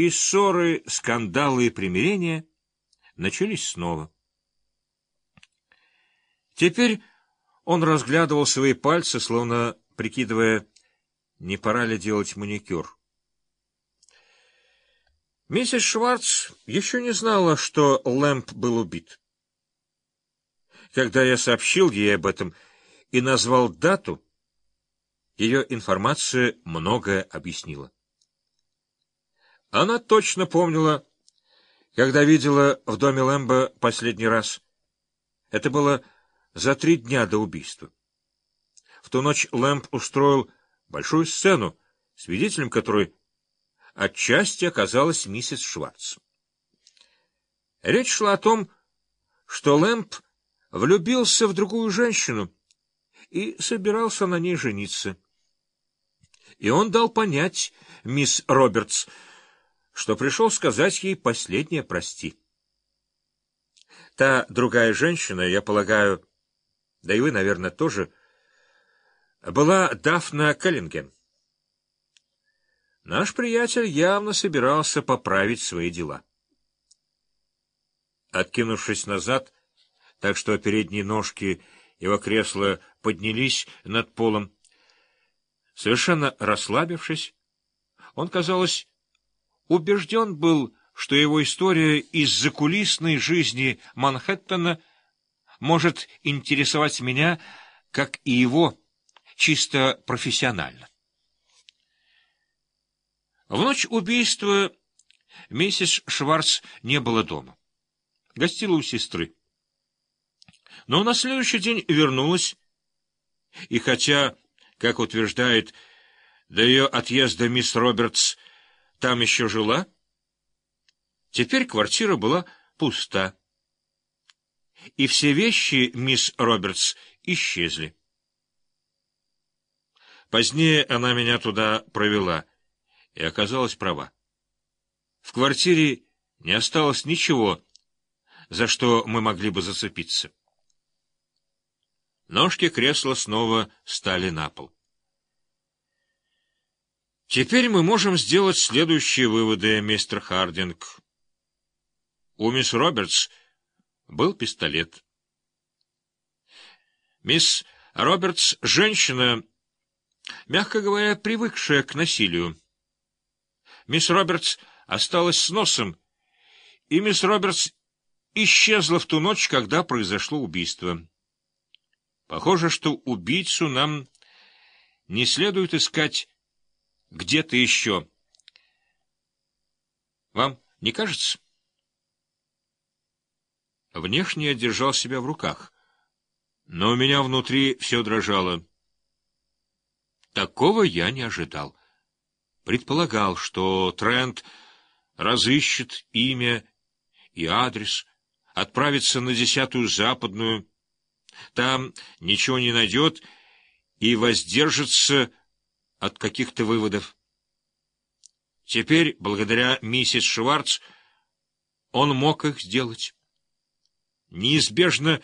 И ссоры, скандалы и примирения начались снова. Теперь он разглядывал свои пальцы, словно прикидывая, не пора ли делать маникюр. Миссис Шварц еще не знала, что Лэмп был убит. Когда я сообщил ей об этом и назвал дату, ее информация многое объяснила. Она точно помнила, когда видела в доме Лэмба последний раз. Это было за три дня до убийства. В ту ночь Лэмб устроил большую сцену, свидетелем которой отчасти оказалась миссис Шварц. Речь шла о том, что Лэмб влюбился в другую женщину и собирался на ней жениться. И он дал понять мисс Робертс, что пришел сказать ей последнее «прости». Та другая женщина, я полагаю, да и вы, наверное, тоже, была Дафна Келлинген. Наш приятель явно собирался поправить свои дела. Откинувшись назад, так что передние ножки его кресла поднялись над полом, совершенно расслабившись, он, казалось, убежден был, что его история из закулисной жизни Манхэттена может интересовать меня, как и его, чисто профессионально. В ночь убийства миссис Шварц не было дома. Гостила у сестры. Но на следующий день вернулась, и хотя, как утверждает, до ее отъезда мисс Робертс там еще жила? Теперь квартира была пуста. И все вещи мисс Робертс исчезли. Позднее она меня туда провела и оказалась права. В квартире не осталось ничего, за что мы могли бы зацепиться. Ножки кресла снова стали на пол. Теперь мы можем сделать следующие выводы, мистер Хардинг. У мисс Робертс был пистолет. Мисс Робертс — женщина, мягко говоря, привыкшая к насилию. Мисс Робертс осталась с носом, и мисс Робертс исчезла в ту ночь, когда произошло убийство. Похоже, что убийцу нам не следует искать где-то еще. Вам не кажется? Внешне я держал себя в руках, но у меня внутри все дрожало. Такого я не ожидал. Предполагал, что Трент разыщет имя и адрес, отправится на десятую западную, там ничего не найдет и воздержится от каких-то выводов. Теперь, благодаря миссис Шварц, он мог их сделать. Неизбежно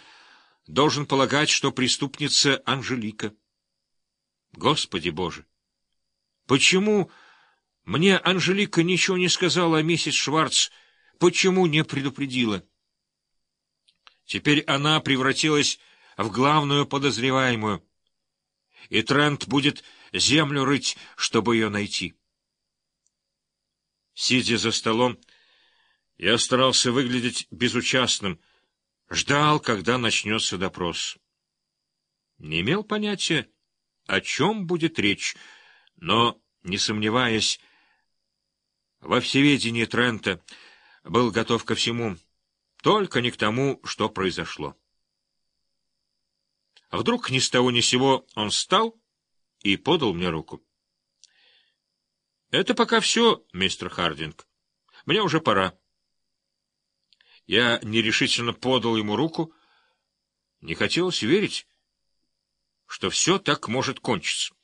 должен полагать, что преступница Анжелика. Господи Боже! Почему мне Анжелика ничего не сказала о миссис Шварц? Почему не предупредила? Теперь она превратилась в главную подозреваемую, и Трент будет землю рыть, чтобы ее найти. Сидя за столом, я старался выглядеть безучастным, ждал, когда начнется допрос. Не имел понятия, о чем будет речь, но, не сомневаясь, во всеведении Трента был готов ко всему, только не к тому, что произошло. Вдруг ни с того ни сего он встал и подал мне руку. — Это пока все, мистер Хардинг. Мне уже пора. Я нерешительно подал ему руку. Не хотелось верить, что все так может кончиться.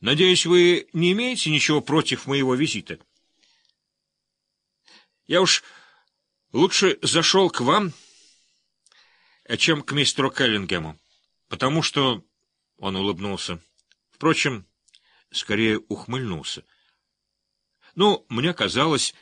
Надеюсь, вы не имеете ничего против моего визита? Я уж лучше зашел к вам, чем к мистеру Келлингему, потому что... Он улыбнулся. Впрочем, скорее ухмыльнулся. Ну, мне казалось,